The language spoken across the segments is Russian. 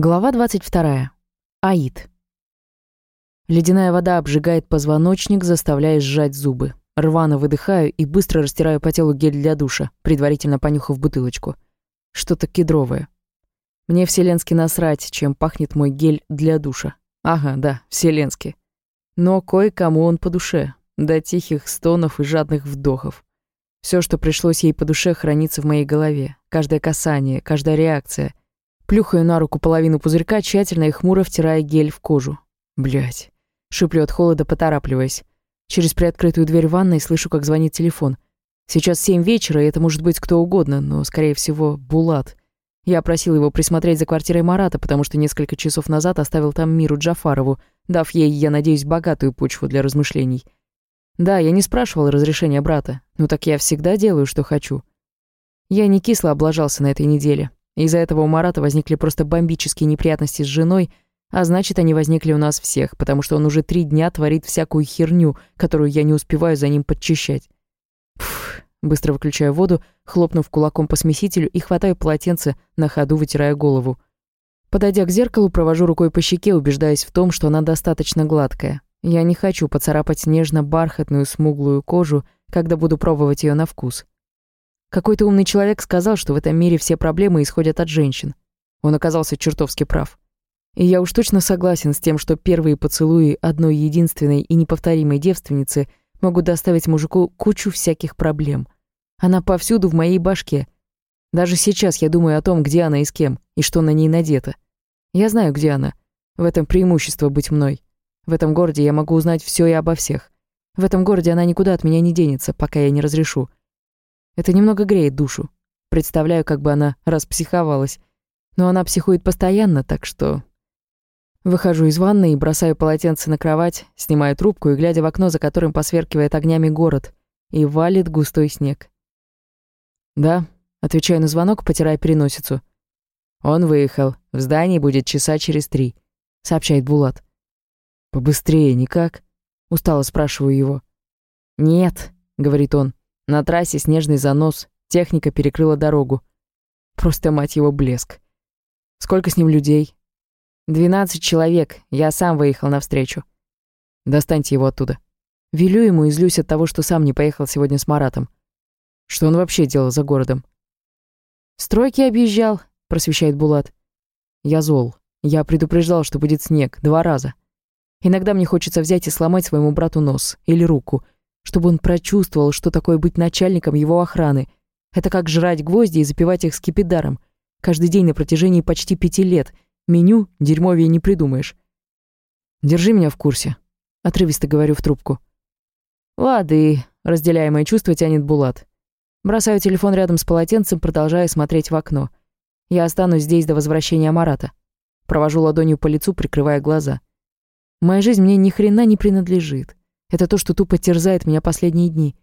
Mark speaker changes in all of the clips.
Speaker 1: Глава 22. Аид. Ледяная вода обжигает позвоночник, заставляя сжать зубы. Рвано выдыхаю и быстро растираю по телу гель для душа, предварительно понюхав бутылочку. Что-то кедровое. Мне вселенски насрать, чем пахнет мой гель для душа. Ага, да, вселенски. Но кое-кому он по душе, до тихих стонов и жадных вдохов. Все, что пришлось ей по душе, хранится в моей голове. Каждое касание, каждая реакция — Плюхаю на руку половину пузырька, тщательно и хмуро втирая гель в кожу. Блять. Шиплю от холода, поторапливаясь. Через приоткрытую дверь ванной слышу, как звонит телефон. Сейчас семь вечера, и это может быть кто угодно, но, скорее всего, Булат. Я просил его присмотреть за квартирой Марата, потому что несколько часов назад оставил там Миру Джафарову, дав ей, я надеюсь, богатую почву для размышлений. Да, я не спрашивал разрешения брата, но так я всегда делаю, что хочу. Я не кисло облажался на этой неделе. Из-за этого у Марата возникли просто бомбические неприятности с женой, а значит, они возникли у нас всех, потому что он уже три дня творит всякую херню, которую я не успеваю за ним подчищать. Пф, быстро выключаю воду, хлопнув кулаком по смесителю и хватаю полотенце, на ходу вытирая голову. Подойдя к зеркалу, провожу рукой по щеке, убеждаясь в том, что она достаточно гладкая. Я не хочу поцарапать нежно-бархатную смуглую кожу, когда буду пробовать ее на вкус. Какой-то умный человек сказал, что в этом мире все проблемы исходят от женщин. Он оказался чертовски прав. И я уж точно согласен с тем, что первые поцелуи одной единственной и неповторимой девственницы могут доставить мужику кучу всяких проблем. Она повсюду в моей башке. Даже сейчас я думаю о том, где она и с кем, и что на ней надето. Я знаю, где она. В этом преимущество быть мной. В этом городе я могу узнать все и обо всех. В этом городе она никуда от меня не денется, пока я не разрешу. Это немного греет душу. Представляю, как бы она распсиховалась. Но она психует постоянно, так что... Выхожу из ванны и бросаю полотенце на кровать, снимаю трубку и, глядя в окно, за которым посверкивает огнями город, и валит густой снег. «Да», — отвечаю на звонок, потирая переносицу. «Он выехал. В здании будет часа через три», — сообщает Булат. «Побыстрее никак?» — устало спрашиваю его. «Нет», — говорит он. На трассе снежный занос, техника перекрыла дорогу. Просто, мать его, блеск. Сколько с ним людей? Двенадцать человек, я сам выехал навстречу. Достаньте его оттуда. Велю ему и злюсь от того, что сам не поехал сегодня с Маратом. Что он вообще делал за городом? «Стройки объезжал», — просвещает Булат. «Я зол. Я предупреждал, что будет снег. Два раза. Иногда мне хочется взять и сломать своему брату нос или руку — чтобы он прочувствовал, что такое быть начальником его охраны. Это как жрать гвозди и запивать их скипидаром. Каждый день на протяжении почти пяти лет. Меню дерьмовее не придумаешь. «Держи меня в курсе», — отрывисто говорю в трубку. «Лады», — разделяемое чувство тянет Булат. Бросаю телефон рядом с полотенцем, продолжая смотреть в окно. Я останусь здесь до возвращения Марата. Провожу ладонью по лицу, прикрывая глаза. Моя жизнь мне ни хрена не принадлежит. Это то, что тупо терзает меня последние дни.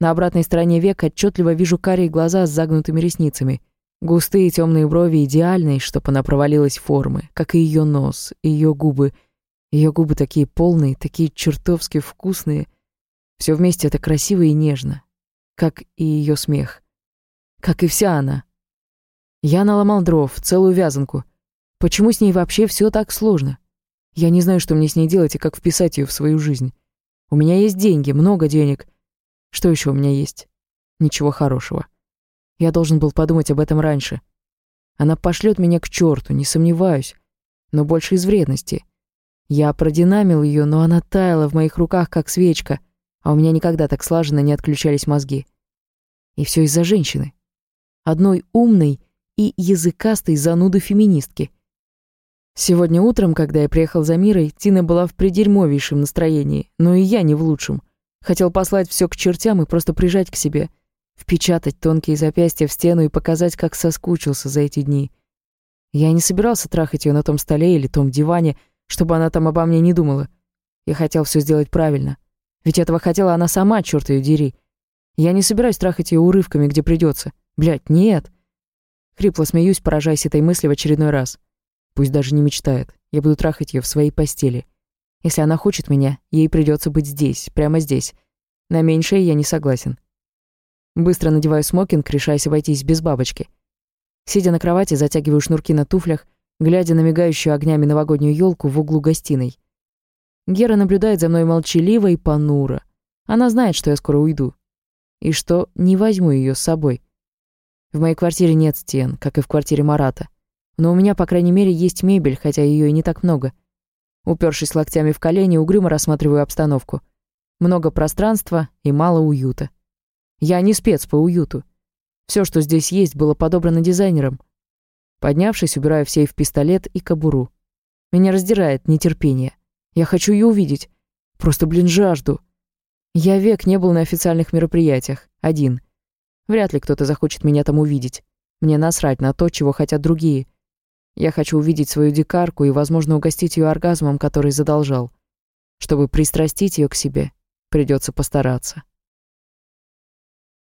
Speaker 1: На обратной стороне века отчетливо вижу карие глаза с загнутыми ресницами. Густые темные брови идеальной, чтоб она провалилась формы, как и ее нос, ее губы. Ее губы такие полные, такие чертовски вкусные. Все вместе это красиво и нежно. Как и ее смех. Как и вся она. Я наломал дров, целую вязанку. Почему с ней вообще все так сложно? Я не знаю, что мне с ней делать и как вписать ее в свою жизнь. У меня есть деньги, много денег. Что еще у меня есть? Ничего хорошего. Я должен был подумать об этом раньше. Она пошлет меня к черту, не сомневаюсь, но больше из вредности. Я продинамил ее, но она таяла в моих руках, как свечка, а у меня никогда так слаженно не отключались мозги. И все из-за женщины. Одной умной и языкастой зануды-феминистки — Сегодня утром, когда я приехал за Мирой, Тина была в придерьмовейшем настроении, но и я не в лучшем. Хотел послать все к чертям и просто прижать к себе, впечатать тонкие запястья в стену и показать, как соскучился за эти дни. Я не собирался трахать ее на том столе или том диване, чтобы она там обо мне не думала. Я хотел все сделать правильно. Ведь этого хотела она сама, черт ее дери. Я не собираюсь трахать ее урывками, где придется. Блядь, нет. Хрипло смеюсь, поражаясь этой мысли в очередной раз. Пусть даже не мечтает. Я буду трахать ее в своей постели. Если она хочет меня, ей придется быть здесь, прямо здесь. На меньшее я не согласен. Быстро надеваю смокинг, решаясь обойтись без бабочки. Сидя на кровати, затягиваю шнурки на туфлях глядя на мигающую огнями новогоднюю елку в углу гостиной. Гера наблюдает за мной молчаливо и понуро. Она знает, что я скоро уйду. И что не возьму ее с собой. В моей квартире нет стен, как и в квартире Марата. Но у меня, по крайней мере, есть мебель, хотя ее и не так много. Упершись локтями в колени, угрюмо рассматриваю обстановку. Много пространства и мало уюта. Я не спец по уюту. Все, что здесь есть, было подобрано дизайнером. Поднявшись, убираю в сейф пистолет и кобуру. Меня раздирает нетерпение. Я хочу ее увидеть. Просто, блин, жажду. Я век не был на официальных мероприятиях. Один. Вряд ли кто-то захочет меня там увидеть. Мне насрать на то, чего хотят другие. Я хочу увидеть свою дикарку и, возможно, угостить ее оргазмом, который задолжал. Чтобы пристрастить ее к себе, придется постараться.